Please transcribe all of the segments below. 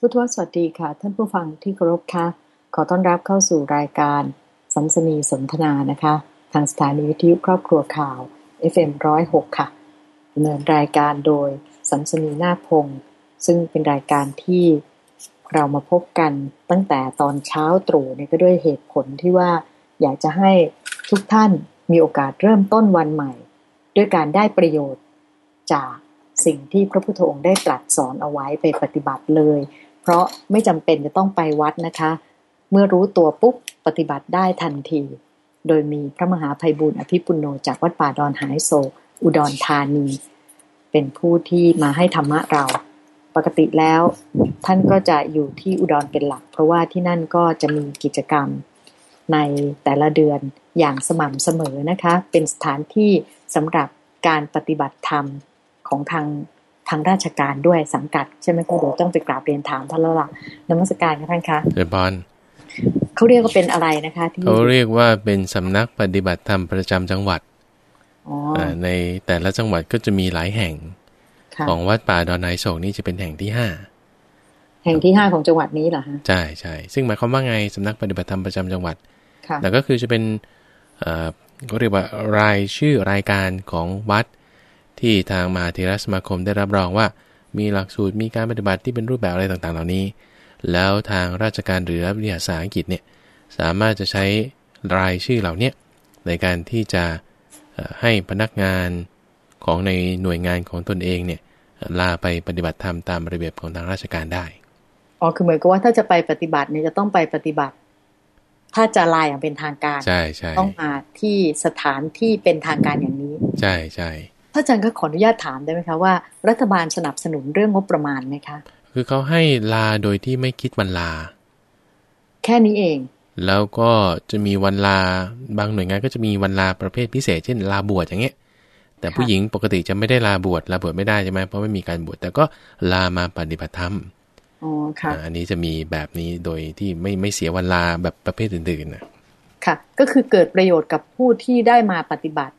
พุทธวสวัสดีค่ะ ท่านผู้ฟังที่เคารพค่ะ ขอต้อนรับเข้าสู่รายการสัมสนีสนทนานะคะ ทางสถานีวิทยุครอบครัวข่าว FM106 ค่ะดำเนินรายการโดยสัมสนีนาพงศ์ซึ่งเป็นรายการที่เรามาพบกันตั้งแต่ตอนเช้าตรู่เนี่ยก็ด้วยเหตุผลที่ว่าอยากจะให้ทุกท่านมีโอกาสเริ่มต้นวันใหม่ ด้วยการได้ประโยชน์จากสิ่งที่พระพุทธองค์ได้ตรัสสอนเอาไว้ไปปฏิบัติเลย เพราะไม่จำเป็นจะต้องไปวัดนะคะ เมื่อรู้ตัวปุ๊บปฏิบัติได้ทันที โดยมีพระมหาภัยบุญอภิปุโนจากวัดป่าดอนหายโศกอุดรธานี เป็นผู้ที่มาให้ธรรมะเรา ปกติแล้วท่านก็จะอยู่ที่อุดรเป็นหลัก เพราะว่าที่นั่นก็จะมีกิจกรรมในแต่ละเดือนอย่างสม่ำเสมอนะคะ เป็นสถานที่สำหรับการปฏิบัติธรรมของทาง ทางราชการด้วยสังกัด ใช่ไหมคะเดี๋ยวต้องไปกราบเรียนถามท่านแล้วล่ะนมัสการค่ะท่านคะเจริญพรเขาเรียกว่าเป็นอะไรนะคะที่เขาเรียกว่าเป็นสำนักปฏิบัติธรรมประจำจังหวัดอ๋ออ่าในแต่ละจังหวัดก็จะมีหลายแห่งค่ะของวัดป่าดอนนายโศกนี่จะเป็นแห่งที่ห้าแห่งที่ห้าของจังหวัดนี้เหรอฮะใช่ใช่ซึ่งหมายความว่าไงสำนักปฏิบัติธรรมประจำจังหวัดค่ะแต่ก็คือจะเป็นเอ่อเขาเรียกว่ารายชื่อรายการของวัด ที่ทางมหาเทรสมาคมได้รับรองว่า มีหลักสูตรมีการปฏิบัติที่เป็นรูปแบบอะไรต่างๆ เหล่านี้ แล้วทางราชการหรือรัฐวิทยาศาสตร์อังกฤษเนี่ยสามารถจะใช้รายชื่อเหล่าเนี้ยในการที่จะเอ่อให้พนักงานของในหน่วยงานของตนเองเนี่ยลาไปปฏิบัติธรรมตามระเบียบของทางราชการได้ อ๋อ คือเหมือนกับว่าถ้าจะไปปฏิบัติเนี่ยจะต้องไปปฏิบัติ ถ้าจะลาอย่างเป็นทางการ ใช่ใช่ต้องมาที่สถานที่เป็นทางการอย่างนี้ ใช่ใช่พระ อาจารย์ก็ขออนุญาตถามได้ไหมคะว่ารัฐบาลสนับสนุนเรื่องงบประมาณไหมคะ คือเขาให้ลาโดยที่ไม่คิดวันลา แค่นี้เอง แล้วก็จะมีวันลาบางหน่วยงานก็จะมีวันลาประเภทพิเศษ เช่นลาบวชอย่างเงี้ย แต่ผู้หญิงปกติจะไม่ได้ลาบวชลาบวชไม่ได้ใช่ไหมเพราะไม่มีการบวชแต่ก็ลามาปฏิบัติธรรมอ๋อค่ะอ่าอันนี้จะมีแบบนี้โดยที่ไม่ไม่เสียวันลาแบบประเภทอื่นๆนะค่ะ ก็คือเกิดประโยชน์กับผู้ที่ได้มาปฏิบัติ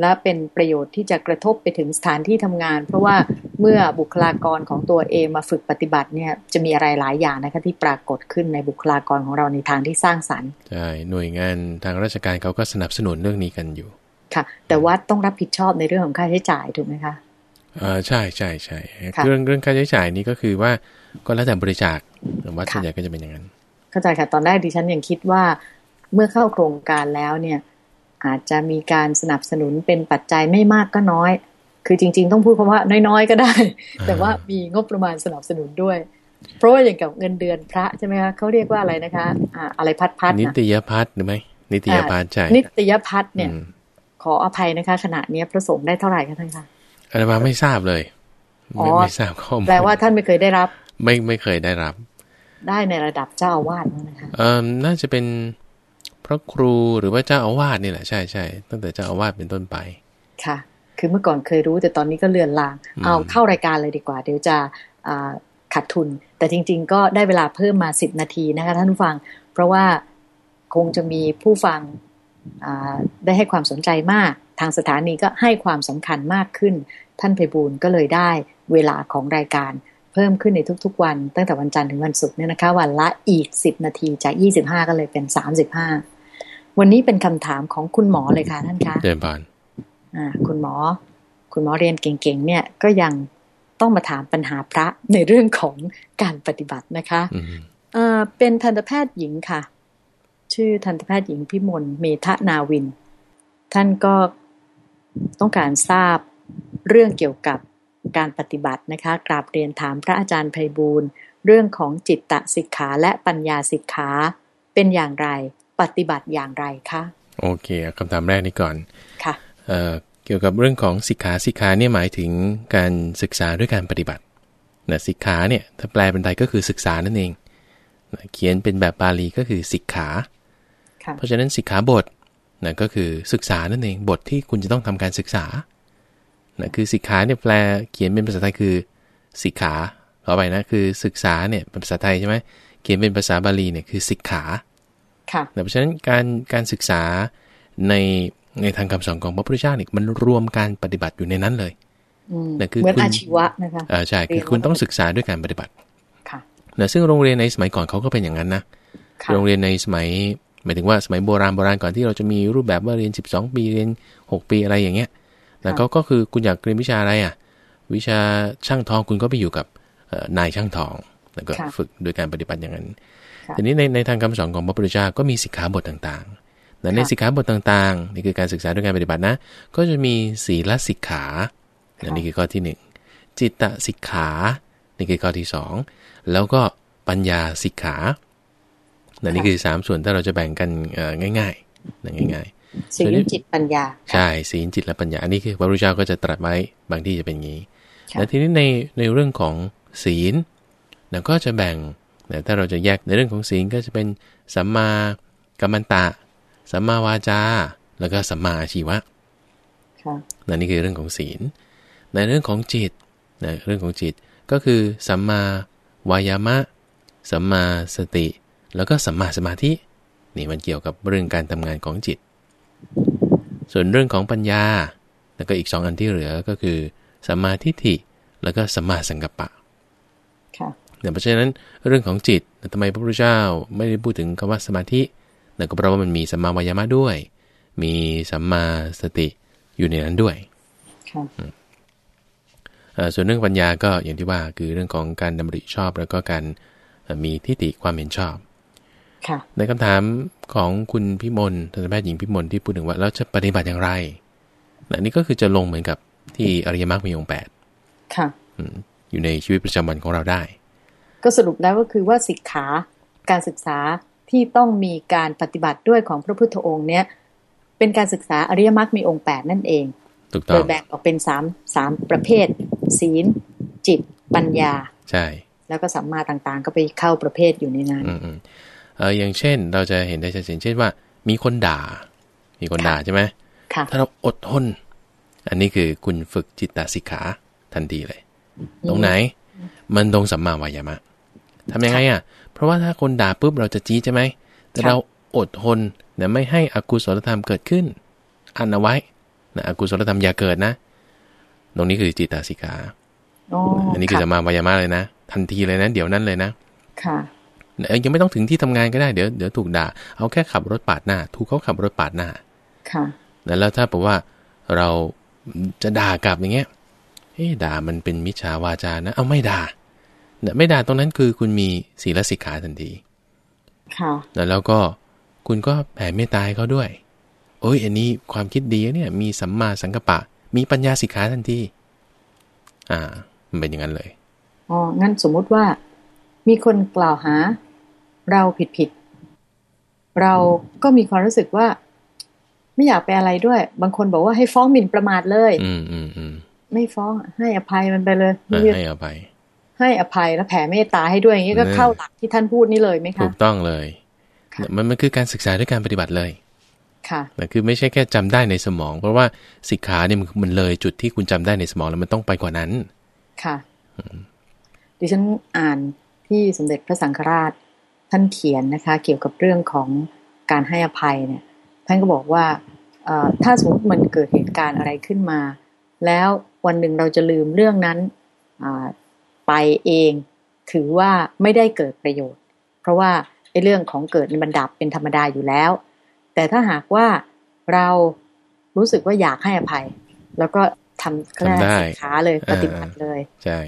และเป็นประโยชน์ที่จะกระทบไปถึงสถานที่ทำงาน เพราะว่าเมื่อบุคลากรของตัวเองมาฝึกปฏิบัติเนี่ยจะมีอะไรหลายอย่างนะคะที่ปรากฏขึ้นในบุคลากรของเราในทางที่สร้างสรรค์ใช่หน่วยงานทางราชการเขาก็สนับสนุนเรื่องนี้กันอยู่ ค่ะ แต่วัดต้องรับผิดชอบในเรื่องของค่าใช้จ่ายถูกไหมคะอ่าใช่ใช่ใช่ค่ะเรื่องเรื่องค่าใช้จ่ายนี้ก็คือว่าก็แล้วแต่บริจาควัดค่ะส่วนใหญ่ก็จะเป็นอย่างนั้น เข้าใจค่ะตอนแรกดิฉันยังคิดว่าเมื่อเข้าโครงการแล้วเนี่ย อาจจะมีการสนับสนุนเป็นปัจจัยไม่มากก็น้อย คือจริง ๆ ต้องพูดคำว่าน้อยๆก็ได้อ่าแต่ว่ามีงบประมาณสนับสนุนด้วย เพราะว่าอย่างกับเงินเดือนพระใช่ไหมคะเขาเรียกว่าอะไรนะคะอ่าอะไรพัดพัดนินะตยพัฒน์หรือไม่นิตยพัฒน์ใช่นิตยพัฒน์เนี่ยอืมขออภัยนะคะ ขณะเนี้ยพระสงฆ์ได้เท่าไหร่คะท่านคะอาตมาไม่ทราบเลยอ๋อไม่ไม่ทราบข้อมูลแปลว่าท่านไม่เคยได้รับ ไม่ไม่เคยได้รับ ได้ในระดับเจ้าอาวาสนะคะเอ่อน่าจะเป็น พระครูหรือว่าเจ้าอาวาสนี่แหละใช่ใช่ตั้งแต่เจ้าอาวาสเป็นต้นไป ค่ะ คือเมื่อก่อนเคยรู้แต่ตอนนี้ก็เลือนลางอืมเอาเข้ารายการเลยดีกว่า เดี๋ยวจะอ่าขาดทุน แต่จริง ๆ ก็ได้เวลาเพิ่มมาสิบนาทีนะคะท่านผู้ฟัง เพราะว่าคงจะมีผู้ฟังอ่าได้ให้ความสนใจมาก ทางสถานีก็ให้ความสำคัญมากขึ้น ท่านไพบูลย์ก็เลยได้เวลาของรายการเพิ่มขึ้นในทุก ๆ วัน ตั้งแต่วันจันทร์ถึงวันศุกร์เนี่ยนะคะ วันละอีก 10 นาทีจาก 25 ก็เลยเป็น 35 วันนี้เป็นคำถามของคุณหมอเลยค่ะท่านคะเดินบานอ่า คุณหมอ คุณหมอเรียนเก่งๆเนี่ย ก็ยังต้องมาถามปัญหาพระในเรื่องของการปฏิบัตินะคะอืมเอ่อเป็นทันตแพทย์หญิงค่ะ ชื่อทันตแพทย์หญิงพิมลเมธนาวิน ท่านก็ต้องการทราบเรื่องเกี่ยวกับการปฏิบัตินะคะ กราบเรียนถามพระอาจารย์ไพบูลย์เรื่องของจิตตสิกขาและปัญญาสิกขาเป็นอย่างไร ปฏิบัติอย่างไรคะโอเคเอาคำถามแรกนี้ก่อนค่ะเอ่อเกี่ยวกับเรื่องของสิกขาสิกขาเนี่ยหมายถึงการศึกษาด้วยการปฏิบัตินะสิกขาเนี่ยถ้าแปลเป็นไทยก็คือศึกษานั่นเองนะเขียนเป็นแบบบาลีก็คือสิกขาค่ะเพราะฉะนั้นสิกขาบทนะก็คือศึกษานั่นเองบทที่คุณจะต้องทำการศึกษานะคือสิกขาเนี่ยแปลเขียนเป็นภาษาไทยคือสิกขาต่อไปนะคือศึกษาเนี่ยเป็นภาษาไทยใช่ไหมเขียนเป็นภาษาบาลีเนี่ยคือสิกขาค่ะนะ เพราะฉะนั้นการการศึกษาในในทางคำสอนของพระพุทธเจ้าเนี่ยมันรวมการปฏิบัติอยู่ในนั้นเลยอืมแต่คือเหมือนคุณอาชีวะนะคะอ่าใช่คือคุณต้องศึกษาด้วยการปฏิบัติค่ะนะซึ่งโรงเรียนในสมัยก่อนเขาก็เป็นอย่างนั้นนะค่ะโรงเรียนในสมัยหมายถึงว่าสมัยโบราณโบราณก่อนที่เราจะมีรูปแบบว่าเรียน 12 ปีเรียน 6 ปีอะไรอย่างเงี้ยแต่ก็ก็คือคุณอยากเรียนวิชาอะไรอะ วิชาช่างทองคุณก็ไปอยู่กับเอ่อนายช่างทองแล้วก็ค่ะฝึกโดยการปฏิบัติอย่างนั้นค่ะ ทีนี้ในในทางคำสอนของพระพุทธเจ้าก็มีสิกขาบทต่างๆแต่ในค่ะสิกขาบทต่างๆ นี่คือการศึกษาด้วยการปฏิบัตินะ ก็จะมีศีลสิกขาค่ะนี่คือข้อที่หนึ่งจิตตสิกขา นี่คือข้อที่สองแล้วก็ปัญญาสิกขานะนี่คือสามส่วนถ้าเราจะแบ่งกันเอ่อง่ายๆนะง่ายๆศีลจิตปัญญา ใช่ศีลจิตและปัญญา อันนี้คือพระพุทธเจ้าก็จะตรัสไว้บางที่จะเป็นอย่างนี้ค่ะและทีนี้ในในเรื่องของศีลเราก็จะแบ่ง นะถ้าเราจะแยกในเรื่องของศีลก็จะเป็นสัมมากัมมันตะ สัมมาวาจา แล้วก็สัมมาอาชีวะค่ะนะนี่คือเรื่องของศีล ในเรื่องของจิตนะเรื่องของจิตก็คือสัมมาวายามะ สัมมาสติ แล้วก็สัมมาสมาธิ นี่มันเกี่ยวกับเรื่องการทำงานของจิต ส่วนเรื่องของปัญญา แล้วก็อีกสองอันที่เหลือก็คือสัมมาทิฏฐิ แล้วก็สัมมาสังกัปปะ ค่ะ เนี่ยเพราะฉะนั้นเรื่องของจิตทำไมพระพุทธเจ้าไม่ได้พูดถึงคำว่าสมาธินั่นก็เพราะว่ามันมีสัมมาวายามะด้วย มีสัมมาสติอยู่ในนั้นด้วยค่ะเอ่อส่วนเรื่องปัญญาก็อย่างที่ว่าคือเรื่องของการดำริชอบแล้วก็การเอ่อมีทิฏฐิความเห็นชอบค่ะในคำถามของคุณพิมลทันตแพทย์หญิงพิมลที่พูดถึงว่าเราจะปฏิบัติอย่างไรนะนี่ก็คือจะลงเหมือนกับที่อริยมรรคมีองค์แปดค่ะอืมอยู่ในชีวิตประจำวันของเราได้ ก็สรุปแล้วก็คือว่าสิกขาการศึกษาที่ต้องมีการปฏิบัติด้วยของพระพุทธองค์เนี้ยเป็นการศึกษาอริยมรรคมีองค์แปดนั่นเองถูกต้โดอยงแบ่งออกเป็นสามสามประเภท ศีล จิต ปัญญา ใช่ แล้วก็สัมมาต่างๆ ก็ไปเข้าประเภทอยู่ในนั้นอืมอืมเอออย่างเช่น เราจะเห็นได้ชัดเจนเช่นว่า มีคนด่า มีคนด่าใช่ไหมค่ะถ้าเราอดทน อันนี้คือคุณฝึกจิตตสิกขาทันทีเลย ตรงไหน มันตรงสัมมาวายามะ ทำยังไงอะ เพราะว่าถ้าคนด่าปุ๊บเราจะจี้ใช่ไหม แต่ค่ะเราอดทนเนี่ยไม่ให้อกุศลธรรมเกิดขึ้นอันเอาไว้นะอกุศลธรรมอย่าเกิดนะ ตรงนี้คือจิตตสิกขาอ๋ออันนี้คือค่ะสัมมาวายามะเลยนะ ทันทีเลยนะ เดี๋ยวนั้นเลยนะ ค่ะเอ้ยยังไม่ต้องถึงที่ทำงานก็ได้เดี๋ยวเดี๋ยวถูกด่า เอาแค่ขับรถปาดหน้า ถูกเขาขับรถปาดหน้า ค่ะนะแล้วถ้าบอกว่าเราจะด่ากลับอย่างเงี้ยเฮ้ด่ามันเป็นมิจฉาวาจานะ เอาไม่ด่าเนี่ย ไม่ด่าตรงนั้นคือคุณมีศีลสิกขาทันที ค่ะนะแล้วก็คุณก็แผ่เมตตาให้เขาด้วย โอ้ยอันนี้ความคิดดีนะเนี่ย มีสัมมาสังกัปปะ มีปัญญาสิกขาทันที อ่า มันเป็นอย่างนั้นเลย อ๋อ งั้นสมมุติว่ามีคนกล่าวหา เราผิดผิดๆเราก็มีความรู้สึกว่า ไม่อยากไปอะไรด้วย บางคนบอกว่าให้ฟ้องหมิ่นประมาทเลย อืมอืมอืมไม่ฟ้องอะให้อภัยมันไปเลยอะเรียกให้เอาไป ให้อภัยแล้วแผ่เมตตาให้ด้วยอย่างนี้ก็เนี่ยเข้าหลักที่ท่านพูดนี่เลยไหมถูคะกต้องเลยค่ะมันมันคือการศึกษาด้วยการปฏิบัติเลย ค่ะนะคือไม่ใช่แค่จำได้ในสมอง เพราะว่าสิกขาเนี่ยมันมันเลยจุดที่คุณจำได้ในสมองแล้วมันต้องไปกว่านั้น ค่ะดิฉันอ่านที่สมเด็จพระสังฆราชท่านเขียนนะคะ เกี่ยวกับเรื่องของการให้อภัยเนี่ย ท่านก็บอกว่าเอ่อถ้าสมมติมันเกิดเหตุการณ์อะไรขึ้นมา แล้ววันหนึ่งเราจะลืมเรื่องนั้นอ่า ไปเอง ถือว่าไม่ได้เกิดประโยชน์ เพราะว่าไอ้เรื่องของเกิดนี่มันดับเป็นธรรมดาอยู่แล้ว แต่ถ้าหากว่าเรารู้สึกว่าอยากให้อภัย แล้วก็ทำก็ได้ทำได้สิกขาเลยเออปฏิบัติเลยใช่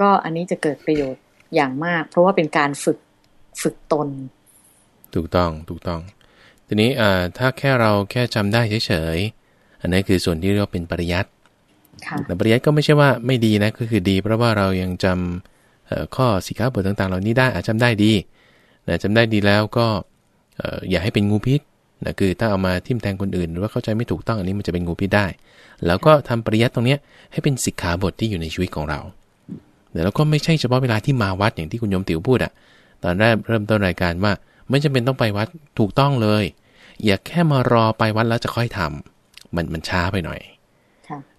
ก็อันนี้จะเกิดประโยชน์อย่างมาก เพราะว่าเป็นการฝึกฝึกตน ถูกต้องถูกต้อง ทีนี้อ่าถ้าแค่เราแค่จำได้เฉยๆอันนั้นคือส่วนที่เรียกว่าเป็นปริยัติค่ะ แต่ปริยัติก็ไม่ใช่ว่าไม่ดีนะก็คือดี เพราะว่าเรายังจำเอ่อข้อสิกขาบทต่างๆ เหล่านี้ได้อาจจำได้ดีนะจำได้ดีแล้วก็อย่าให้เป็นงูพิษนะคือถ้าเอามาทิ่มแทงคนอื่นหรือว่าเข้าใจไม่ถูกต้องอันนี้มันจะเป็นงูพิษได้ แล้วก็ทำปริยัติตรงเนี้ยให้เป็นสิกขาบทที่อยู่ในชีวิตของเราแล้วก็ไม่ใช่เฉพาะเวลาที่มาวัดอย่างที่คุณยมติ๋วพูดอะตอนแรกเริ่มต้นรายการว่าไม่จำเป็นต้องไปวัดถูกต้องเลย อย่าแค่มารอไปวัดแล้วจะค่อยทำมันมันช้าไปหน่อย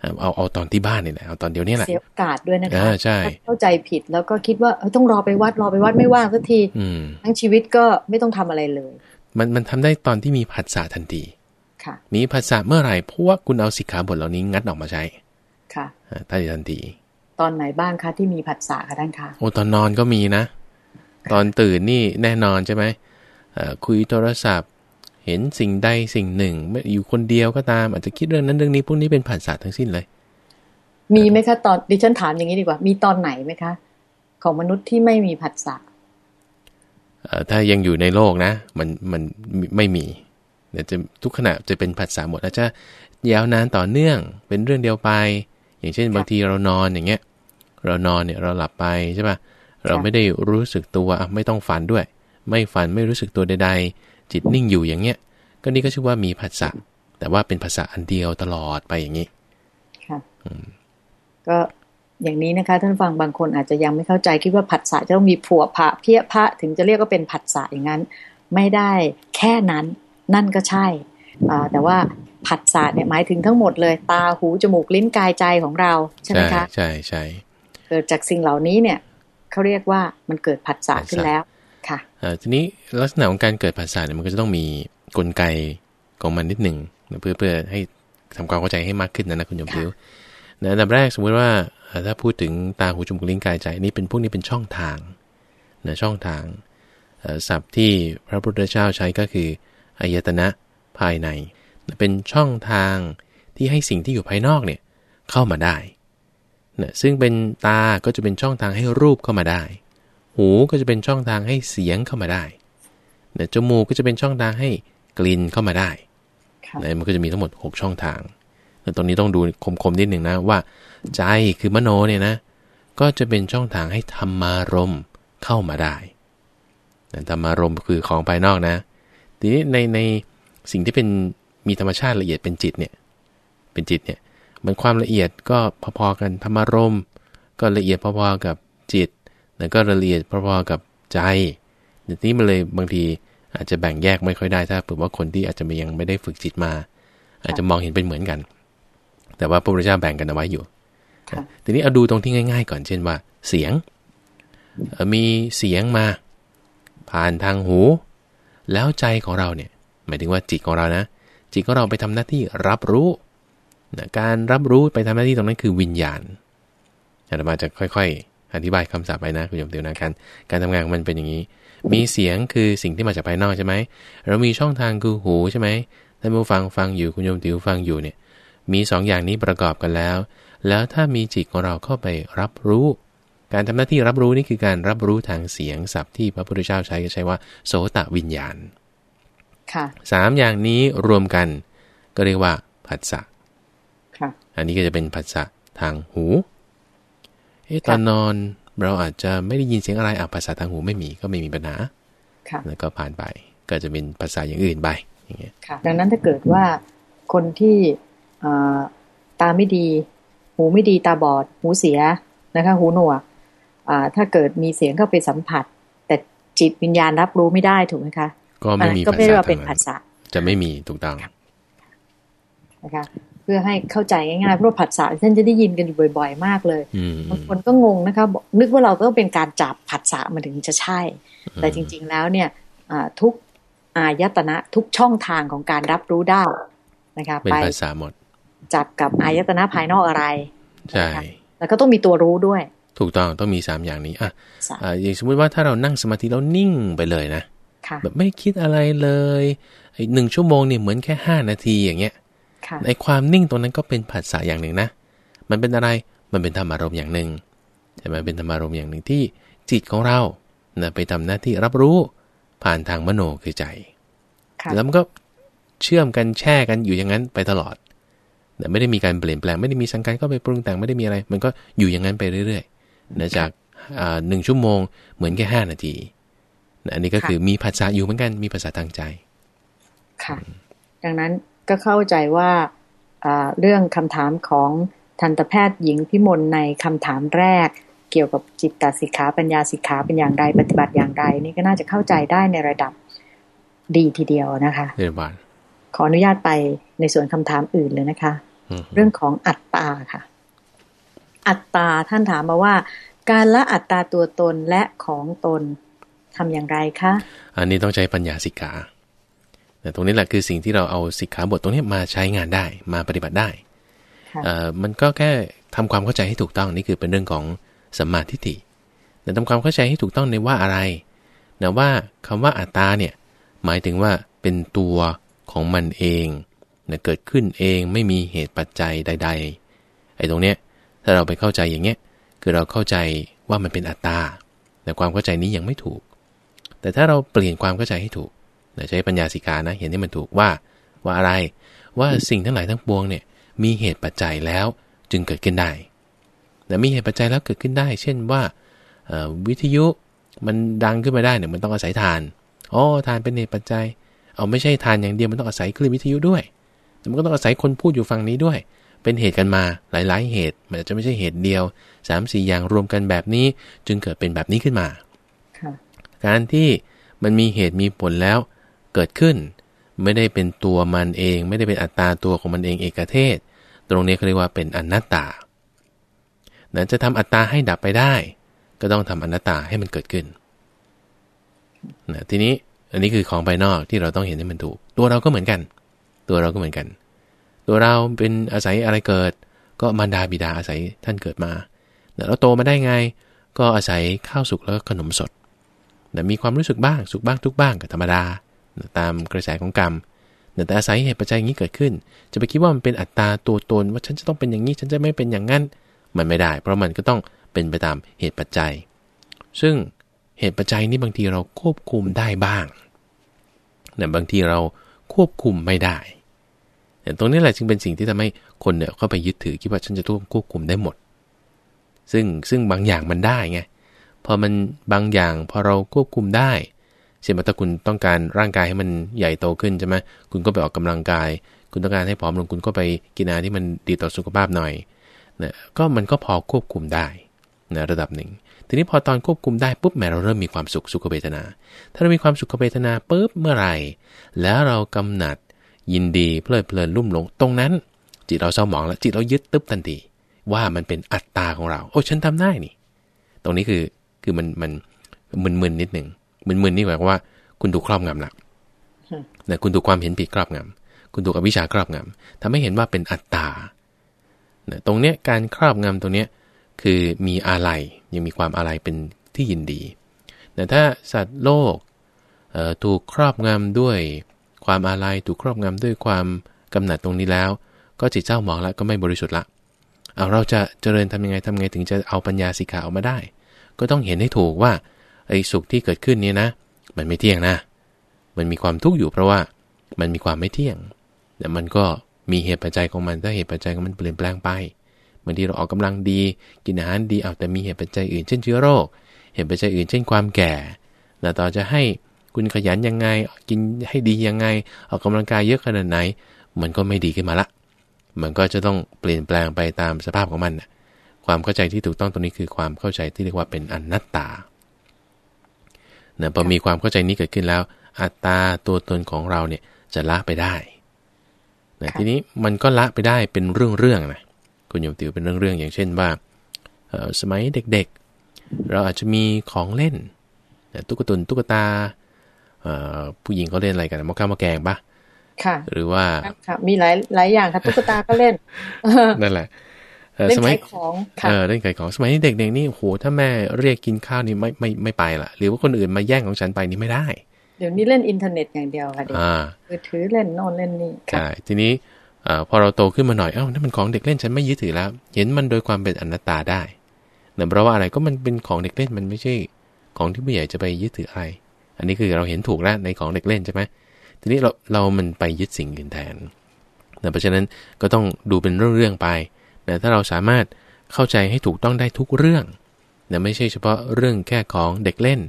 เอาเอาเอาตอนที่บ้านนี่แหละเอาตอนเดียวนี่แหละเสียโอกาสด้วยนะเอคะอใช่ถ้าเข้าใจผิดแล้วก็คิดว่าเอ้ยต้องรอไปวัดรอไปวัดไม่ว่างสักทีอืมทั้งชีวิตก็ไม่ต้องทำอะไรเลย มันมันทำได้ตอนที่มีผัสสะทันทีค่ะ มีผัสสะเมื่อไหร่เพราะว่าคุณเอาสิกขาบทเหล่านี้งัดออกมาใช้ค่ะอ่าทันทีทันที ตอนไหนบ้างคะที่มีผัสสะคะท่านคะโอ้ตอนนอนก็มีนะ ตอนตื่นนี่แน่นอนใช่ไหมคุยโทรศัพท์ เห็นสิ่งใดสิ่งหนึ่งไม่อยู่คนเดียวก็ตาม อาจจะคิดเรื่องนั้นเรื่องนี้พวกนี้เป็นผัสสะทั้งสิ้นเลย มีไหมคะตอนดิฉันถามอย่างนี้ดีกว่า มีตอนไหนไหมคะ ของมนุษย์ที่ไม่มีผัสสะถ้ายังอยู่ในโลกนะ มันมันไม่มีเดี๋ยวจะทุกขณะจะเป็นผัสสะหมดอาจจะยาวนานต่อเนื่องเป็นเรื่องเดียวไป อย่างเช่นบางทีเรานอนอย่างเงี้ย เรานอนเนี่ยเราหลับไปใช่ปะเราไม่ได้รู้สึกตัวไม่ต้องฝันด้วย ไม่ฝันไม่รู้สึกตัวใด ๆ จิตนิ่งอยู่อย่างเงี้ย ก็นี่ก็ชื่อว่ามีผัสสะแต่ว่าเป็นภาษาอันเดียวตลอดไปอย่างนี้ ค่ะก็อย่างนี้นะคะ ท่านฟังบางคนอาจจะยังไม่เข้าใจคิดว่าผัสสะจะต้องมีผัวพระเพี้ยพระถึงจะเรียกว่าเป็นผัสสะอย่างนั้น ไม่ได้แค่นั้น นั่นก็ใช่แต่ว่าผัสสะเนี่ยหมายถึงทั้งหมดเลย ตาหูจมูกลิ้นกายใจของเราใช่ไหมคะใช่ใช่เกิดจากสิ่งเหล่านี้เนี่ยเขาเรียกว่ามันเกิดผัสสะขึ้นแล้ว ค่ะทีนี้ลักษณะของการเกิดผัสสะเนี่ยมันก็จะต้องมีกลไกของมันนิดหนึ่งเพื่อเพื่อให้ทำความเข้าใจให้มากขึ้นนะนะคุณยมพิวนะอันดับแรกสมมุติว่าถ้าพูดถึงตาหูจมูกลิ้นกายใจนี่เป็นพวกนี้เป็นช่องทางนะช่องทางศัพท์ที่พระพุทธเจ้าใช้ก็คืออายตนะภายใน เป็นช่องทางที่ให้สิ่งที่อยู่ภายนอกเนี่ยเข้ามาได้นะซึ่งเป็นตาก็จะเป็นช่องทางให้รูปเข้ามาได้ หูก็จะเป็นช่องทางให้เสียงเข้ามาได้นะจมูกก็จะเป็นช่องทางให้กลิ่นเข้ามาได้นะมันก็จะมีทั้งหมด 6 ช่องทาง แต่ตรงนี้ต้องดูคมๆนิดหนึ่งนะว่า ใจคือมโนเนี่ยนะ ก็จะเป็นช่องทางให้ธรรมารมเข้ามาได้ธรรมารมคือของภายนอกนะ ทีนี้ในในสิ่งที่เป็นมีธรรมชาติละเอียดเป็นจิตเนี่ย เป็นจิตเนี่ย มันความละเอียดก็พอๆกันธรรมารมก็ละเอียดพอๆกับจิต แล้วก็ละเอียดพอๆกับใจทีนี้มันเลยบางทีอาจจะแบ่งแยกไม่ค่อยได้ถ้าเผื่อว่าคนที่อาจจะยังไม่ได้ฝึกจิตมา อาจจะมองเห็นเป็นเหมือนกัน แต่ว่าพระพุทธเจ้าแบ่งกันเอาไว้อยู่ทีนี้เอาดูตรงที่ง่ายๆ ก่อนเช่นว่า เสียงมีเสียงมา ผ่านทางหู แล้วใจของเราเนี่ย หมายถึงว่าจิตของเรานะ จิตของเราไปทำหน้าที่รับรู้นะการรับรู้ไปทำหน้าที่ตรงนั้นคือวิญญาณอาตมาจะค่อยๆ อธิบายคำศัพท์ไปนะคุณโยมเตียวนะการการทำงานของมันเป็นอย่างนี้ มีเสียงคือสิ่งที่มาจากภายนอกใช่ไหมเรามีช่องทางคือหูใช่ไหมท่านผู้ฟังฟังอยู่คุณโยมติวฟังอยู่เนี่ยมี2ออย่างนี้ประกอบกันแล้ว แล้วถ้ามีจิตของเราเข้าไปรับรู้ การทำหน้าที่รับรู้นี่คือการรับรู้ทางเสียงศัพท์ที่พระพุทธเจ้าใช้ก็ใช้ว่า โสตวิญญาณค่ะสามอย่างนี้รวมกันก็เรียกว่าผัสสะค่ะอันนี้ก็จะเป็นผัสสะทางหูเอ๊ะตอนนอนเราอาจจะไม่ได้ยินเสียงอะไรอะภาษาทางหูไม่มีก็ไม่มีปัญหาค่ะแล้วก็ผ่านไปก็จะเป็นภาษาอย่างอื่นไปอย่างเงี้ยค่ะ ดังนั้นถ้าเกิดว่าคนที่ตาไม่ดี หูไม่ดีตาบอด หูเสียนะคะ หูหนวกถ้าเกิดมีเสียงเข้าไปสัมผัส แต่จิตวิญญาณรับรู้ไม่ได้ถูกไหมคะ ก็ไม่มีก็ไม่เรียกว่าเป็นภาษาจะไม่มีถูกต้องนะคะ เพื่อให้เข้าใจง่ายๆเพราะผัสสะท่านจะได้ยินกันอยู่บ่อย ๆ มากเลยบางคนก็งงนะคะนึกว่าเราก็เป็นการจับผัสสะมาถึงจะใช่ แต่จริง ๆ แล้วเนี่ยทุกอายตนะทุกช่องทางของการรับรู้ได้นะคะเป็นภาษาหมด จับกับอายตนะภายนอกอะไร ใช่ แล้วก็ต้องมีตัวรู้ด้วย ถูกต้องต้องมีสามอย่างนี้อะอย่างสมมุติว่าถ้าเรานั่งสมาธิแล้วนิ่งไปเลยนะแบบไม่คิดอะไรเลยไอ้หนึ่งชั่วโมงเนี่ยเหมือนแค่ห้านาทีอย่างเงี้ย ในความนิ่งตรงนั้นก็เป็นผัสสะอย่างหนึ่งนะ มันเป็นอะไรมันเป็นธรรมารมณ์อย่างหนึ่งใช่ไหมเป็นธรรมารมณ์อย่างหนึ่งที่จิตของเรานะไปทำหน้าที่รับรู้ผ่านทางมโนคือใจแล้วมันก็เชื่อมกันแช่กันอยู่อย่างนั้นไปตลอดไม่ได้มีการเปลี่ยนแปลงไม่ได้มีสังกัดก็ไปปรุงแต่งไม่ได้มีอะไร มันก็อยู่อย่างนั้นไปเรื่อยๆนะจากหนึ่งชั่วโมงเหมือนแค่ห้านาทีอันนี้ก็คือมีภาษาอยู่เหมือนกันมีภาษาทางใจ ค่ะ ดังนั้น ก็เข้าใจว่าเรื่องคำถามของทันตแพทย์หญิงพิมลในคำถามแรก เกี่ยวกับจิตตสิกขาปัญญาสิกขาเป็นอย่างไรปฏิบัติอย่างไร นี่ก็น่าจะเข้าใจได้ในระดับดีทีเดียวนะคะเรียบร้อยขออนุญาตไปในส่วนคำถามอื่นเลยนะคะ เรื่องของอัตตาค่ะ อัตตาท่านถามมาว่า การละอัตตาตัวตนและของตนทำอย่างไรคะ อันนี้ต้องใช้ปัญญาสิกขา แต่ตรงนี้แหละคือสิ่งที่เราเอาสิกขาบทตรงนี้มาใช้งานได้มาปฏิบัติได้มันก็แค่ทำความเข้าใจให้ถูกต้องนี่คือเป็นเรื่องของสัมมาทิฏฐิแต่ทำความเข้าใจให้ถูกต้องในว่าอะไรนะว่าคำว่าอัตตาเนี่ยหมายถึงว่าเป็นตัวของมันเองนะเกิดขึ้นเองไม่มีเหตุปัจจัยใด ๆ ไอ้ตรงเนี้ยถ้าเราไปเข้าใจอย่างเงี้ยคือเราเข้าใจว่ามันเป็นอัตตาแต่ความเข้าใจนี้ยังไม่ถูก แต่ถ้าเราเปลี่ยนความเข้าใจให้ถูก ใช้ปัญญาสิกานะเห็นที่มันถูกว่าว่าอะไรว่าสิ่งทั้งหลายทั้งปวงเนี่ยมีเหตุปัจจัยแล้วจึงเกิดขึ้นได้แต่มีเหตุปัจจัยแล้วเกิดขึ้นได้ เช่นว่าวิทยุมันดังขึ้นมาได้เนี่ยมันต้องอาศัยทานอ๋อทานเป็นเหตุปัจจัย เอาไม่ใช่ทานอย่างเดียวมันต้องอาศัยคลื่นวิทยุด้วยแต่มันก็ต้องอาศัยคนพูดอยู่ฝั่งนี้ด้วย เป็นเหตุกันมาหลาย ๆ เหตุ มันจะไม่ใช่เหตุเดียว 3 4 อย่างรวมกันแบบนี้ จึงเกิดเป็นแบบนี้ขึ้นมา การที่มันมีเหตุมีผลแล้ว เกิดขึ้น ไม่ได้เป็นตัวมันเอง ไม่ได้เป็นอัตตาตัวของมันเองเอกเทศ ตรงนี้เขาเรียกว่าเป็นอนัตตานั้นจะทำอัตตาให้ดับไปได้ ก็ต้องทำอนัตตาให้มันเกิดขึ้นนะทีนี้อันนี้คือของภายนอกที่เราต้องเห็นให้มันถูก ตัวเราก็เหมือนกัน ตัวเราก็เหมือนกัน ตัวเราเป็นอาศัยอะไรเกิด ก็มารดาบิดาอาศัยท่านเกิดมาเราโตมาได้ไง ก็อาศัยข้าวสุกแล้วก็ขนมสดแต่มีความรู้สึกบ้างสุขบ้างทุกบ้างก็ธรรมดา ตามกระแสของกรรมแต่อาศัยเหตุปัจจัยนี้เกิดขึ้น จะไปคิดว่ามันเป็นอัตตาตัวตนว่าฉันจะต้องเป็นอย่างนี้ฉันจะไม่เป็นอย่างนั้น มันไม่ได้ เพราะมันก็ต้องเป็นไปตามเหตุปัจจัย ซึ่งเหตุปัจจัยนี้บางทีเราควบคุมได้บ้างแต่บางทีเราควบคุมไม่ได้แต่ตรงนี้แหละจึงเป็นสิ่งที่ทำให้คนเนี่ยเข้าไปยึดถือคิดว่าฉันจะต้องควบคุมได้หมด ซึ่งซึ่งบางอย่างมันได้ไงพอมันบางอย่างพอเราควบคุมได้ เช่นถ้าคุณต้องการร่างกายให้มันใหญ่โตขึ้นใช่ไหมคุณก็ไปออกกำลังกาย คุณต้องการให้ผอมลงคุณก็ไปกินอาหารที่มันดีต่อสุขภาพหน่อยนะก็มันก็พอควบคุมได้นะระดับหนึ่ง ทีนี้พอตอนควบคุมได้ปุ๊บแม้เราเริ่มมีความสุขสุขเวทนา ถ้าเรามีความสุขเวทนาปุ๊บเมื่อไหร่ แล้วเรากำหนัดยินดีเพลิดเพลินลุ่มหลงตรงนั้น จิตเราเศร้าหมองแล้วจิตเรายึดตึ๊บทันทีว่ามันเป็นอัตตาของเรา โอ้ฉันทำได้นี่ ตรงนี้คือคือมันมันมึนๆนิดหนึ่ง มึนๆนี่หมายความว่า คุณถูกครอบงำหลักนะคุณถูกความเห็นผิดครอบงำคุณถูกอวิชชาครอบงำทำให้เห็นว่าเป็นอัตตานะตรงเนี้ยการครอบงำตรงเนี้ยคือมีอะไรยังมีความอะไรเป็นที่ยินดีแต่ถ้าสัตว์โลกถูกครอบงำด้วยความอะไรถูกครอบงำด้วยความกำหนัดตรงนี้แล้ว ก็จิตเจ้าหมองแล้วก็ไม่บริสุทธิ์ละเอาเราจะเจริญทำยังไงทำไงถึงจะเอาปัญญาสิกขาออกมาได้ ก็ต้องเห็นให้ถูกว่า ไอ้สุขที่เกิดขึ้นนี้นะ มันไม่เที่ยงนะ มันมีความทุกข์อยู่เพราะว่ามันมีความไม่เที่ยง แต่มันก็มีเหตุปัจจัยของมัน ถ้าเหตุปัจจัยของมันเปลี่ยนแปลงไปบางทีเราออกกำลังดี กินอาหารดีเอาแต่มีเหตุปัจจัยอื่นเช่นเชื้อโรค เหตุปัจจัยอื่นเช่นความแก่แล้วต่อจะให้คุณขยันยังไง กินให้ดียังไง ออกกำลังกายเยอะขนาดไหน มันก็ไม่ดีขึ้นมาละ มันก็จะต้องเปลี่ยนแปลงไปตามสภาพของมัน ความเข้าใจที่ถูกต้องตรงนี้คือความเข้าใจที่เรียกว่าเป็นอนัตตา นะพอมีความเข้าใจนี้เกิดขึ้นแล้ว อัตตาตัวตนของเราเนี่ยจะละไปได้นะทีนี้มันก็ละไปได้เป็นเรื่องๆนะคุณโยมติวเป็นเรื่องๆอย่างเช่นว่าสมัยเด็กๆ เราอาจจะมีของเล่นตุ๊กตุนตุ๊กตาผู้หญิงเขาเล่นอะไรกันมะข้าวมะแกงปะค่ะ หรือว่ามีหลายหลายอย่างค่ะตุ๊กตาก็เล่นนั่นแหละ สมัยของเออเล่นไก่ของสมัยนี้เด็กๆนี่โหถ้าแม่เรียกกินข้าวนี่ไม่ไม่ไม่ไปละหรือว่าคนอื่นมาแย่งของฉันไปนี่ไม่ได้ เดี๋ยวนี้เล่นอินเทอร์เน็ตอย่างเดียวค่ะเด็กมือถือเล่นโน่นเล่นนี่ใช่ทีนี้อพอเราโตขึ้นมาหน่อยเอ้านั่นมันของเด็กเล่นฉันไม่ยึดถือแล้ว เห็นมันโดยความเป็นอนัตตาได้เนื่องเพราะว่าอะไรก็มันเป็นของเด็กเล่นมันไม่ใช่ ของที่ผู้ใหญ่จะไปยึดถืออะไรอันนี้คือเราเห็นถูกแล้วในของเด็กเล่นใช่ไหมทีนี้เราเรามันไปยึดสิ่งอื่นแทนเพราะฉะนั้นก็ต้องดูเป็นเรื่องๆไป แต่ถ้าเราสามารถเข้าใจให้ถูกต้องได้ทุกเรื่องนะไม่ใช่เฉพาะเรื่องแค่ของเด็กเล่น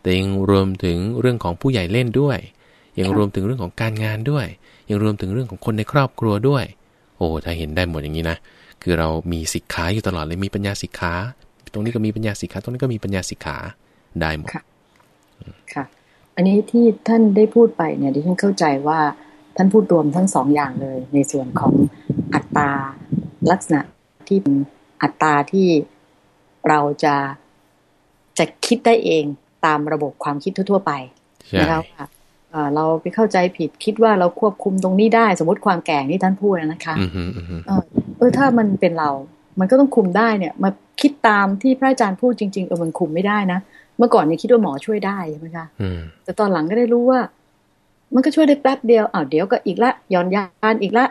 แต่ยังรวมถึงเรื่องของผู้ใหญ่เล่นด้วย ยังรวมถึงเรื่องของการงานด้วย ยังรวมถึงเรื่องของคนในครอบครัวด้วย โอ้ถ้าเห็นได้หมดอย่างนี้นะคือเรามีสิกขาอยู่ตลอดเลยมีปัญญาสิกขาตรงนี้ก็มีปัญญาสิกขาตรงนี้ก็มีปัญญาสิกขาได้หมดค่ะค่ะอันนี้ที่ท่านได้พูดไปเนี่ยดิฉันเข้าใจว่าท่านพูดรวมทั้งสองอย่างเลย ในส่วนของอัตตา ลักษณะที่เป็นอัตราที่เราจะจะคิดได้เองตามระบบความคิดทั่ว ๆ ไปนะคะว่าเราไปเข้าใจผิดคิดว่าเราควบคุมตรงนี้ได้ สมมติความแก่ที่ท่านพูดนะคะเออถ้ามันเป็นเรา มันก็ต้องคุมได้เนี่ย มาคิดตามที่พระอาจารย์พูดจริง ๆ เออมันคุมไม่ได้นะเมื่อก่อนเนี่ยคิดว่าหมอช่วยได้ใช่ไหมคะอืมแต่ตอนหลังก็ได้รู้ว่า มันก็ช่วยได้แป๊บเดียวอ้าวเดี๋ยวก็อีกละย้อนยานอีกละ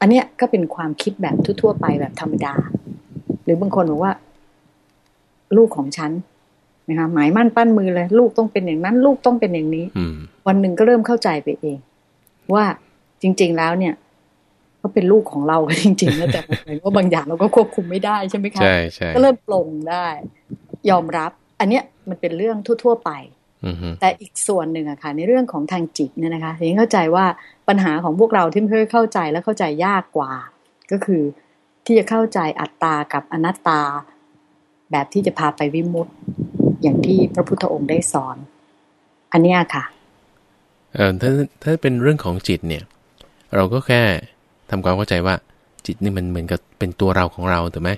อือ่ามอันเนี้ยก็เป็นความคิดแบบทั่วๆไปแบบธรรมดา หรือบางคนบอกว่า ลูกของฉันนะคะหมายมั่นปั้นมือเลย ลูกต้องเป็นอย่างนั้น ลูกต้องเป็นอย่างนี้อืมวันหนึ่งก็เริ่มเข้าใจไปเอง ว่าจริง ๆแล้วเนี่ยเขาเป็นลูกของเราจริงๆนะแต่หมายว่าบางอย่างเราก็ควบคุมไม่ได้ใช่ไหมคะใช่ใช่ก็เริ่มปลงได้ ยอมรับ อันเนี้ยมันเป็นเรื่องทั่ว ๆ ไปอืมฮึ แต่อีกส่วนหนึ่งอะค่ะ ในเรื่องของทางจิตเนี่ยนะคะถึงเข้าใจว่าปัญหาของพวกเราที่ไม่ค่อยเข้าใจและเข้าใจยากกว่า ก็คือที่จะเข้าใจอัตตากับอนัตตา แบบที่จะพาไปวิมุตติอย่างที่พระพุทธองค์ได้สอน อันเนี้ยค่ะเออถ้าถ้าเป็นเรื่องของจิตเนี่ย เราก็แค่ทำความเข้าใจว่าจิตนี่มันเหมือนกับเป็นตัวเราของเราถูกไหม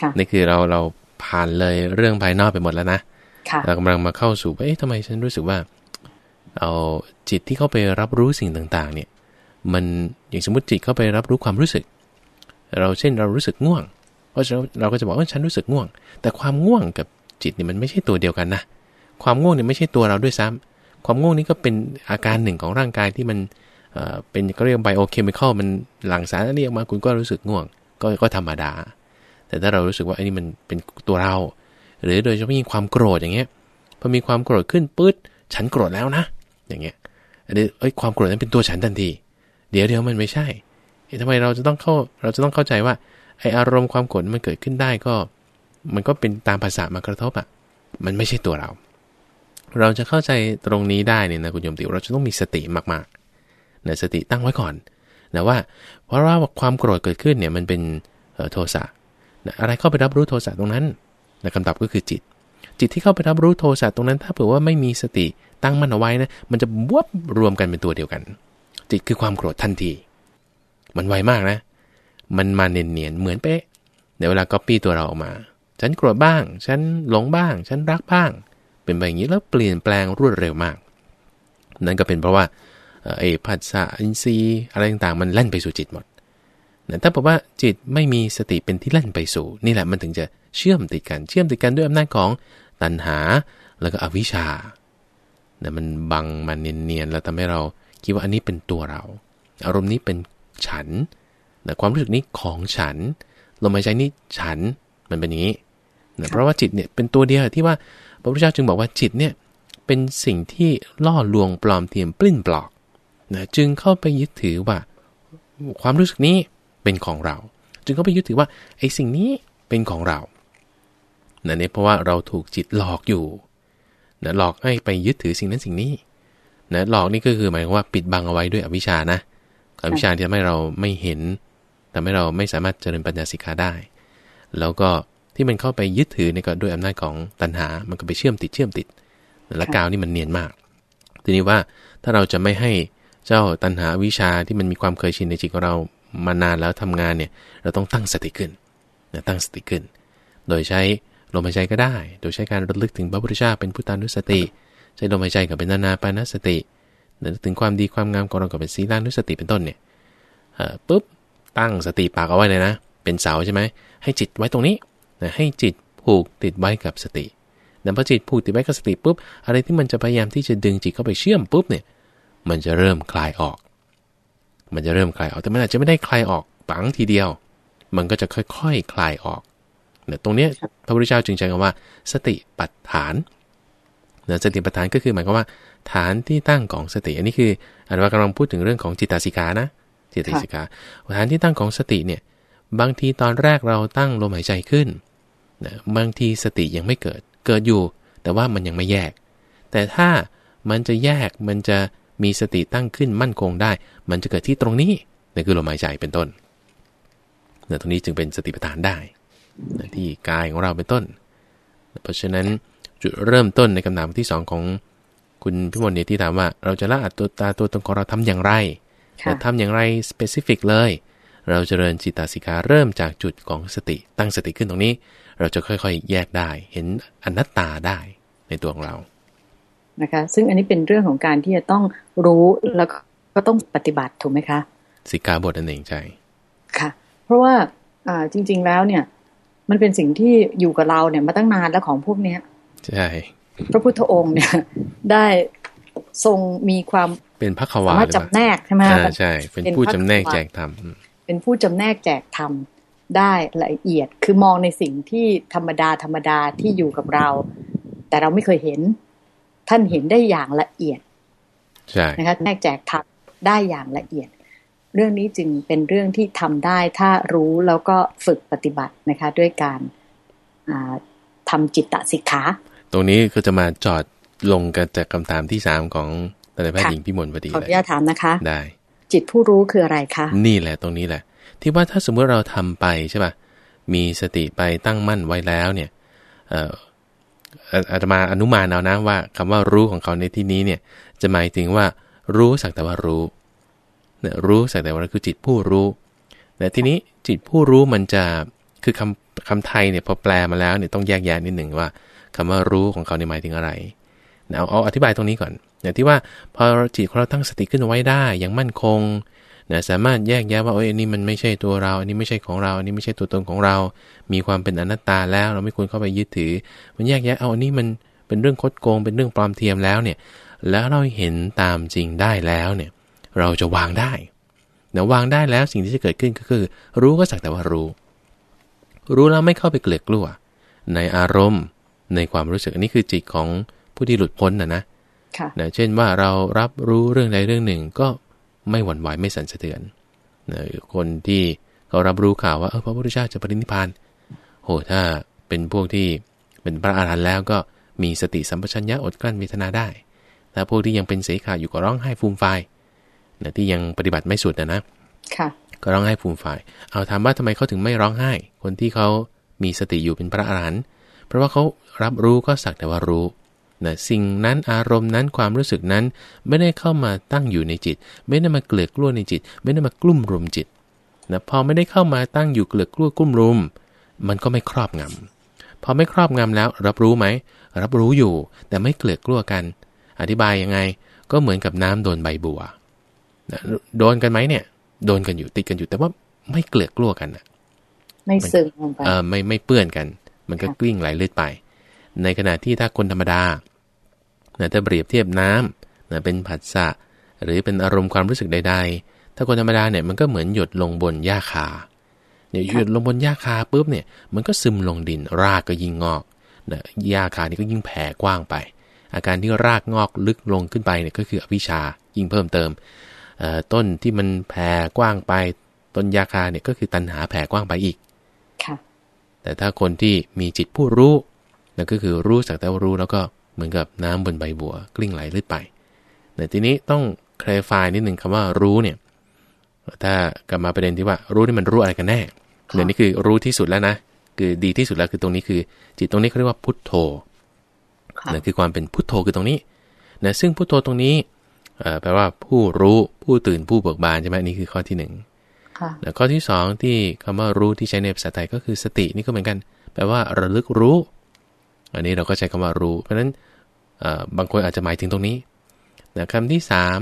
ค่ะนี่คือเราเราผ่านเลยเรื่องภายนอกไปหมดแล้วนะค่ะ เรากำลังมาเข้าสู่ว่าเอ๊ะทำไมฉันรู้สึกว่า เอาจิตที่เข้าไปรับรู้สิ่งต่างๆ เนี่ย มันอย่างสมมติจิตเข้าไปรับรู้ความรู้สึก เราเช่นเรารู้สึกง่วง เพราะฉะนั้นเราก็จะบอกว่าฉันรู้สึกง่วง แต่ความง่วงกับจิตเนี่ยมันไม่ใช่ตัวเดียวกันนะความง่วงเนี่ยไม่ใช่ตัวเราด้วยซ้ำความง่วงนี่ก็เป็นอาการหนึ่งของร่างกายที่มันเอ่อเป็นก็เรียกไบโอเคมีคอลมันหลั่งสารอันนี้ออกมาคุณก็รู้สึกง่วง ก็ก็ธรรมดา แต่ถ้าเรารู้สึกว่าอันนี้มันเป็นตัวเรา หรือโดยเฉพาะยิ่งความโกรธอย่างเงี้ยพอมีความโกรธขึ้นปื๊ดฉันโกรธแล้วนะ อย่างเงี้ยอันนี้เอ้ยความโกรธนั้นเป็นตัวฉันทันที เดี๋ยวเดี๋ยวมันไม่ใช่เอ๊ะทำไมเราจะต้องเข้าเราจะต้องเข้าใจว่าไออารมณ์ความโกรธมันเกิดขึ้นได้ก็ มันก็เป็นตามภาษามากระทบอะ่ะมันไม่ใช่ตัวเรา เราจะเข้าใจตรงนี้ได้เนี่ยนะคุณโยมติวเราจะต้องมีสติมากๆนะสติตั้งไว้ก่อนนะว่า เพราะว่าความโกรธเกิดขึ้นเนี่ยมันเป็นโทสะนะอะไรเข้าไปรับรู้โทสะตรงนั้น นะคำตอบก็คือจิต จิตที่เข้าไปรับรู้โทสะตรงนั้น ถ้าเผื่อว่าไม่มีสติตั้งมั่นเอาไว้นะ มันจะบวบรวมกันเป็นตัวเดียวกัน จิตคือความโกรธทันที มันไวมากนะ มันมาเนียนๆเหมือนเป๊ะเดี๋ยวเวลาก๊อปปี้ตัวเราออกมา ฉันโกรธบ้าง ฉันหลงบ้าง ฉันรักบ้าง เป็นแบบนี้แล้วเปลี่ยนแปลงรวดเร็วมาก นั่นก็เป็นเพราะว่าเอ่อไอ้ผัสสะอินทรีย์อะไรต่างๆ มันแล่นไปสู่จิตหมดนะถ้าบอกว่าจิตไม่มีสติเป็นที่แล่นไปสู่ นี่แหละมันถึงจะ เชื่อมติดกัน เชื่อมติดกันด้วยอำนาจของตัณหาแล้วก็อวิชชานะมันบังมันเนียนๆแล้วทำให้เราคิดว่าอันนี้เป็นตัวเรา อารมณ์นี้เป็นฉันนะความรู้สึกนี้ของฉันลมหายใจนี้ฉันมันเป็นอย่างนี้นะเพราะว่าจิตเนี่ยเป็นตัวเดียวที่ว่าพระพุทธเจ้าจึงบอกว่าจิตเนี่ยเป็นสิ่งที่ล่อลวงปลอมเทียมปลิ้นปลอกนะจึงเข้าไปยึดถือว่า ความรู้สึกนี้เป็นของเรา จึงเข้าไปยึดถือว่าไอ้สิ่งนี้เป็นของเรา นะเนี่ยเพราะว่าเราถูกจิตหลอกอยู่นะหลอกให้ไปยึดถือสิ่งนั้นสิ่งนี้นะหลอกนี่ก็คือหมายความว่าปิดบังเอาไว้ด้วยอวิชชานะอวิชชาที่ทำให้เราไม่เห็นทำให้เราไม่สามารถเจริญปัญญาสิกขาได้ แล้วก็ที่มันเข้าไปยึดถือนี่ก็ด้วยอำนาจของตัณหา มันก็ไปเชื่อมติดเชื่อมติด และกาวนี่มันเนียนมาก ทีนี้ว่าถ้าเราจะไม่ให้เจ้าตัณหาวิชาที่มันมีความเคยชินในจิตของเรามานานแล้วทำงานเนี่ย เราต้องตั้งสติขึ้นนะตั้งสติขึ้น โดยใช้ ลมหายใจก็ได้ โดยใช้การระลึกถึงพระพุทธเจ้าเป็นพุทธานุสติ ใช้ลมหายใจกับเป็นนานาปานสติระลึกถึงความดีความงามของเรากับเป็นศีลานุสติเป็นต้นเนี่ยปุ๊บตั้งสติปากเอาไว้เลยนะ เป็นเสาใช่ไหมให้จิตไว้ตรงนี้นะให้จิตผูกติดไว้กับสติแต่พอจิตผูกติดไว้กับสติปุ๊บอะไรที่มันจะพยายามที่จะดึงจิตเข้าไปเชื่อมปุ๊บเนี่ย มันจะเริ่มคลายออก มันจะเริ่มคลายออกแต่มันอาจจะไม่ได้คลายออกปังทีเดียว มันก็จะค่อยๆคคลายออก เนี่ยตรงเนี้ยพระพุทธเจ้าจึงใช้คำว่า สติปัฏฐานนะสติปัฏฐานก็คือหมายความว่า ฐานที่ตั้งของสติ อันนี้คืออันว่ากำลังพูดถึงเรื่องของจิตตสิกานะจิตตสิกาฐานที่ตั้งของสติเนี่ยบางทีตอนแรกเราตั้งลมหายใจขึ้นนะบางทีสติยังไม่เกิด เกิดอยู่ แต่ว่ามันยังไม่แยก แต่ถ้ามันจะแยกมันจะมีสติตั้งขึ้นมั่นคงได้ มันจะเกิดที่ตรงนี้นั่นคือลมหายใจเป็นต้นนะตรงนี้จึงเป็นสติปัฏฐานได้นะ ที่กายของเราเป็นต้น เพราะฉะนั้นจุดเริ่มต้นในคำถามที่สองของคุณพิมลเนี่ยที่ถามว่า เราจะละอัดตัวตาตัวตนของเราทำอย่างไรค่ะแต่ทำอย่างไร specific เลย เราจเจริญจิตตาสิกาเริ่มจากจุดของสติ ตั้งสติขึ้นตรงนี้ เราจะค่อยๆ แยกได้ เห็นอนัตตาได้ในตัวของเรานะคะซึ่งอันนี้เป็นเรื่องของการที่จะต้องรู้แล้วก็ต้องปฏิบัติถูกไหมคะสิกขาบทนั่นเองใช่ค่ะ เพราะว่าอ่าจริง ๆแล้วเนี่ย มันเป็นสิ่งที่อยู่กับเราเนี่ยมาตั้งนานแล้วของพวกเนี้ยใช่พระพุทธองค์เนี่ย ได้ทรงมีความเป็นพระขสาวามารถหรือเปจำล่าแนกใช่ไหมอ่าคะใช่ เป็นเป็นผู้พระจำแนกขวาแจกธรรมเป็นผู้จำแนกแจกธรรมได้ละเอียดคือมองในสิ่งที่ธรรมดาธรรมดาที่อยู่กับเรา แต่เราไม่เคยเห็น ท่านเห็นได้อย่างละเอียดใช่นะคะแนกแจกธรรมได้อย่างละเอียด เรื่องนี้จึงเป็นเรื่องที่ทำได้ถ้ารู้แล้วก็ฝึกปฏิบัตินะคะ ด้วยการอ่าทำจิตตสิกขา ตรงนี้ก็จะมาจอดลงกันจากคำถามที่สามของท่านแพทย์ค่ะหญิงพิมลพอดีขออเลนุยญาตถามนะคะ ได้ จิตผู้รู้คืออะไรคะ นี่แหละตรงนี้แหละ ที่ว่าถ้าสมมุติเราทำไปใช่ป่ะ มีสติไปตั้งมั่นไว้แล้วเนี่ยเอ่ออาอาตมาอนุมานเอานะว่าคำว่ารู้ของเขาในที่นี้เนี่ย จะหมายถึงว่ารู้สักแต่ว่ารู้เนี่ยรู้สักแต่ว่ารู้คือจิตผู้รู้แต่ทีนี้จิตผู้รู้มันจะคือคำคำไทยเนี่ยพอแปลมาแล้วเนี่ยต้องแยกแยะนิดหนึ่งว่าคำว่ารู้ของเขาเนี่ยหมายถึงอะไรเอาเอาอธิบายตรงนี้ก่อนอย่างที่ว่าพอจิตของเราตั้งสติขึ้นไว้ได้อย่างมั่นคงนะสามารถแยกแยะว่าโอ้ยอันนี้มันไม่ใช่ตัวเรา อันนี้ไม่ใช่ของเรา อันนี้ไม่ใช่ตัวตนของเรา มีความเป็นอนัตตาแล้ว เราไม่ควรเข้าไปยึดถือ มันแยกแยะเอาอันนี้มันเป็นเรื่องคดโกง เป็นเรื่องปลอมเทียมแล้วเนี่ย แล้วเราเห็นตามจริงได้แล้วเนี่ย เราจะวางได้นะวางได้แล้วสิ่งที่จะเกิดขึ้นก็คือ รู้ก็สักแต่ว่ารู้ รู้แล้วไม่เข้าไปเกลียดกลัว ในอารมณ์ในความรู้สึกอันนี้คือจิตของผู้ที่หลุดพ้นนะนะค่ะนะเช่นว่าเรารับรู้เรื่องใดเรื่องหนึ่งก็ไม่หวั่นไหวไม่สั่นสะเทือนนะคนที่เขารับรู้ข่าวว่าเออพระพุทธเจ้าจะปรินิพพานโหถ้าเป็นพวกที่เป็นพระอาหารหันต์แล้วก็มีสติสัมปชัญญะอดกลั้นเวทนาได้แต่พวกที่ยังเป็นเสขาอยู่ก็ร้องไห้ฟูมไฟาย นะที่ยังปฏิบัติไม่สุดนะนะค่ะก็ร้องไห้ฟูมฝ่าย เอาถามว่าทำไมเขาถึงไม่ร้องไห้ คนที่เขามีสติอยู่เป็นพระอรหันต์เพราะว่าเขารับรู้ก็สักแต่ว่ารู้นะสิ่งนั้นอารมณ์นั้นความรู้สึกนั้นไม่ได้เข้ามาตั้งอยู่ในจิต ไม่ได้มาเกลือกกลั้วในจิต ไม่ได้มากลุ่มรุมจิตนะพอไม่ได้เข้ามาตั้งอยู่เกลือกกลั้วกลุ่มรุม มันก็ไม่ครอบงำพอไม่ครอบงำแล้วรับรู้ไหม รับรู้อยู่แต่ไม่เกลือกกลั้วกัน อธิบายยังไง ก็เหมือนกับน้ำโดนใบบัว นะโดนกันไหมเนี่ย โดนกันอยู่ติดกันอยู่ แต่ว่าไม่เกลือกกลัวกันนะไม่ซึมลงไปเออไม่ไม่เปื้อนกัน มันก็ค่ะกลิ้งไหลเลือดไป ในขณะที่ถ้าคนธรรมดานะถ้าเปรียบเทียบน้ำนะเป็นผัสสะหรือเป็นอารมณ์ความรู้สึกใด ๆ ถ้าคนธรรมดาเนี่ยมันก็เหมือนหยดลงบนหญ้าคาเนี่ยหยดลงบนหญ้าคาปุ๊บเนี่ยมันก็ซึมลงดินรากก็ยิ่งงอกนะหญ้าคานี่ก็ยิ่งแผ่กว้างไป อาการที่รากงอกลึกลงขึ้นไปเนี่ยก็คืออวิชชายิ่งเพิ่มเติมเอ่อ ต้นที่มันแผ่กว้างไป ต้นยาคาเนี่ยก็คือตัณหาแผ่กว้างไปอีกค่ะแต่ถ้าคนที่มีจิตผู้รู้นั่นก็คือรู้สักแต่ว่ารู้แล้วก็เหมือนกับน้ำบนใบบัว กลิ้งไหลลื่นไปแต่ทีนี้ต้องคลายฟายนิดหนึ่งคำว่ารู้เนี่ย ถ้ากลับมาประเด็นที่ว่ารู้นี่มันรู้อะไรกันแน่ค่ะเดี๋ยวนี้คือรู้ที่สุดแล้วนะคือดีที่สุดแล้วคือตรงนี้คือ จิตตรงนี้เขาเรียกว่าพุทโธค่ะนั่นคือความเป็นพุทโธคือตรงนี้นะซึ่งพุทโธตรงนี้เอ่อ แปลว่าผู้รู้ผู้ตื่นผู้เบิกบานใช่ไหมอันนี่คือข้อที่หนึ่งค่ะแล้วข้อที่สองที่คำว่ารู้ที่ใช้ในภาษาไทยก็คือสตินี่ก็เหมือนกัน แปลว่าระลึกรู้ อันนี้เราก็ใช้คำว่ารู้ เพราะฉะนั้นเอ่อบางคนอาจจะหมายถึงตรงนี้แต่คำที่สาม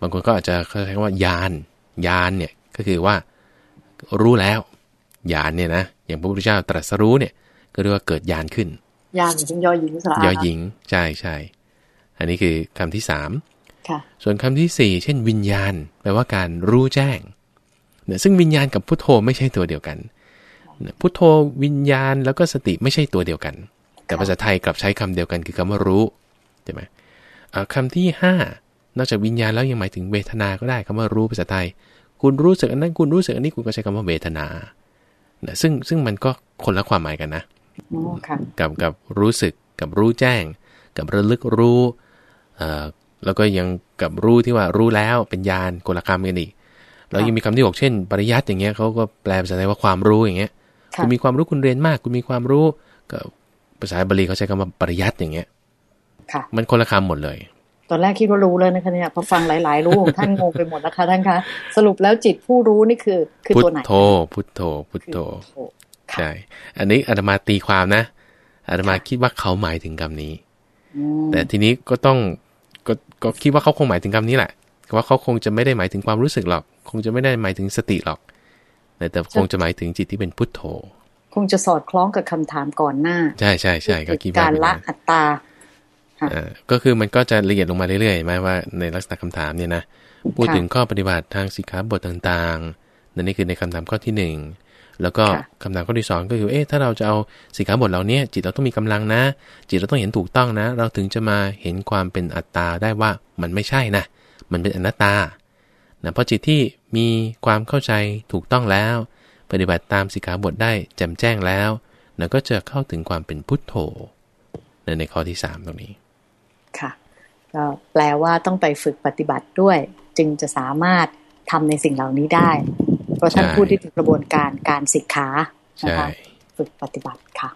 บางคนก็อาจจะใช้คำว่ายานยานเนี่ยก็คือว่ารู้แล้วยานเนี่ยนะอย่างพระพุทธเจ้าตรัสรู้เนี่ยก็เรียกว่าเกิดยานขึ้นยานถึงยอหญิงสระยอหญิงใช่ใช่อันนี้คือคำที่สามค่ะ ส่วนคำที่สี่เช่นวิญญาณ แปลว่าการรู้แจ้งเนี่ยซึ่งวิญญาณกับพุทโธไม่ใช่ตัวเดียวกันเนี่ยพุทโธวิญญาณแล้วก็สติไม่ใช่ตัวเดียวกัน แต่ภาษาไทยกลับใช้คำเดียวกันคือคำว่ารู้ใช่ไหมเอ่อคำที่ห้านอกจากวิญญาณแล้วยังหมายถึงเวทนาก็ได้คำว่ารู้ภาษาไทย คุณรู้สึกอันนั้นคุณรู้สึกอันนี้คุณก็ใช้คำว่าเวทนาเนี่ยซึ่งซึ่งมันก็คนละความหมายกันนะอ๋อค่ะกับกับรู้สึกกับรู้แจ้ง กับระลึกรู้เอ่อ แล้วก็ยังกับรู้ที่ว่ารู้แล้วเป็นญาณคนละคำกันอีกแล้วยังมีคำที่บอกเช่น ปริยัติอย่างเงี้ยเขาก็แปลภาษาไทยว่าความรู้อย่างเงี้ยค่ะคุณมีความรู้คุณเรียนมาก คุณมีความรู้ก็ภาษาบาลีเขาใช้คำว่าปริยัติอย่างเงี้ยค่ะ มันคนละคำหมดเลย ตอนแรกคิดว่ารู้เลยนะคะเนี่ยพอฟังหลาย ๆ รู้ของท่านงงไปหมดแล้วค่ะท่านคะ สรุปแล้วจิตผู้รู้นี่คือ คือพุทตัวไหนโธพุทโธพุทคือโธโธค่ะใช่อันนี้อาตมาตีความนะอาตมาคิดว่าเขาหมายถึงคำนี้อืมแต่ทีนี้ก็ต้อง ก็ก็คิดว่าเขาคงหมายถึงคำนี้แหละว่าเขาคงจะไม่ได้หมายถึงความรู้สึกหรอก คงจะไม่ได้หมายถึงสติหรอก แต่แต่คงจะหมายถึงจิตที่เป็นพุทโธ คงจะสอดคล้องกับคำถามก่อนหน้า ใช่ใช่ใช่ก็คิดว่าการละอัตตาอ่าก็คือมันก็จะละเอียดลงมาเรื่อยๆไหมว่าในลักษณะคำถามเนี่ยนะพูดถึงข้อปฏิบัติทางสิกขาบทต่างๆนั่นนี่คือในคำถามข้อที่หนึ่ง แล้วก็คำถามข้อที่สองก็คือเอ๊ะถ้าเราจะเอาสิกขาบทเหล่านี้จิตเราต้องมีกำลังนะ จิตเราต้องเห็นถูกต้องนะ เราถึงจะมาเห็นความเป็นอัตตาได้ว่ามันไม่ใช่นะ มันเป็นอนัตตานะเพราะจิตที่มีความเข้าใจถูกต้องแล้ว ปฏิบัติตามสิกขาบทได้แจ่มแจ้งแล้วนะก็จะเข้าถึงความเป็นพุทโธในข้อที่สามตรงนี้ค่ะก็แปลว่าต้องไปฝึกปฏิบัติด้วย จึงจะสามารถทำในสิ่งเหล่านี้ได้ เพราะท่านพูดที่ถึงกระบวนการการศิกขานะคะฝึกปฏิบัติค่ะ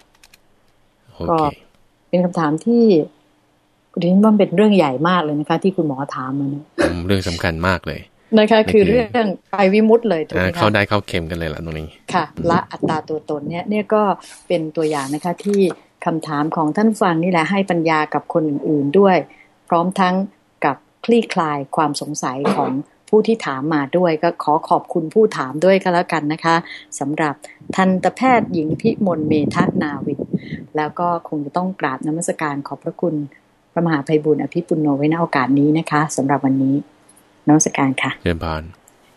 ก็เป็นคำถามที่คุณดิฉันว่าเป็นเรื่องใหญ่มากเลยนะคะ ที่คุณหมอถามมันเรื่องสำคัญมากเลยนะคะคือเรื่องไปวิมุตเลยถูกไหมคะเข้าได้เข้าเข็มกันเลยล่ะตรงนี้ค่ะ ละอัตตาตัวตนเนี่ยเนี่ยก็เป็นตัวอย่างนะคะที่คำถามของท่านฟังนี่แหละให้ปัญญากับคนอื่นๆด้วย พร้อมทั้งกับคลี่คลายความสงสัยของ ผู้ที่ถามมาด้วยก็ขอขอบคุณผู้ถามด้วยก็แล้วกันนะคะสำหรับทันตแพทย์หญิงพิมลเมธนาวินแล้วก็คงจะต้องกราบนมัสการขอบพระคุณพระมหาภัยบุญอภิปุโนไว้ในโอกาสนี้นะคะสำหรับวันนี้นมัสการค่ะเรียนพาน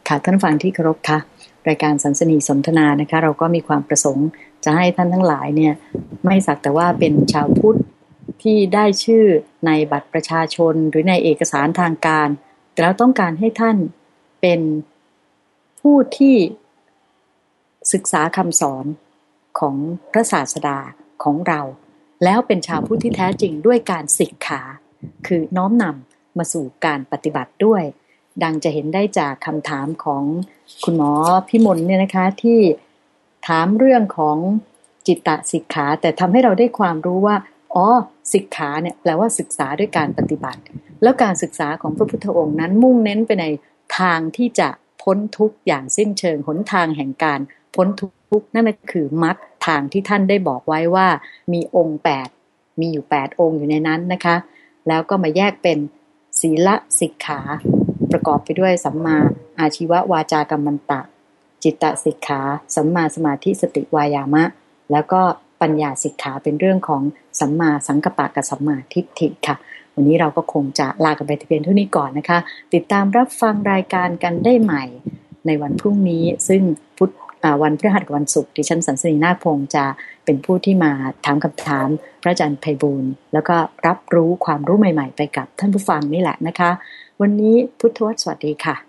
ค่ะท่านฟังที่เคารพค่ะรายการสันสนีสนทนานะคะ เราก็มีความประสงค์จะให้ท่านทั้งหลายเนี่ยไม่สักแต่ว่าเป็นชาวพุทธที่ได้ชื่อในบัตรประชาชนหรือในเอกสารทางการ แต่เราต้องการให้ท่านเป็นผู้ที่ศึกษาคำสอนของพระศาสดาของเรา แล้วเป็นชาวพุทธที่แท้จริงด้วยการศิกขา คือน้อมนำมาสู่การปฏิบัติด้วย ดังจะเห็นได้จากคำถามของคุณหมอพิมลเนี่ยนะคะที่ถามเรื่องของจิตตสิกขา แต่ทำให้เราได้ความรู้ว่าอ๋อสิกขาเนี่ยแปลว่าศึกษาด้วยการปฏิบัติ แล้วการศึกษาของพระพุทธองค์นั้นมุ่งเน้นไปในทางที่จะพ้นทุกอย่างสิ้นเชิงหนทางแห่งการพ้นทุกข์นั่นก็คือมรรคทางที่ท่านได้บอกไว้ว่ามีองค์แปดมีอยู่แปดองค์อยู่ในนั้นนะคะ แล้วก็มาแยกเป็นศีลสิกขาประกอบไปด้วยสัมมาอาชีววาจากรรมันตะ จิตตสิกขาสัมมาสมาธิสติวายามะ แล้วก็ปัญญาสิกขาเป็นเรื่องของสัมมาสังกปะกับสัมมาทิฏฐิค่ะ วันนี้เราก็คงจะลากันไปเพียงเท่านี้ก่อนนะคะ ติดตามรับฟังรายการกันได้ใหม่ในวันพรุ่งนี้ ซึ่งพุธวันพฤหัสกับวันศุกร์ดิฉันสันสนีนาคพงศ์จะเป็นผู้ที่มาถามคำถามพระอาจารย์ไพบูลแล้วก็รับรู้ความรู้ใหม่ ๆ ไปกับท่านผู้ฟังนี่แหละนะคะ วันนี้พุทธวสวัสดีค่ะ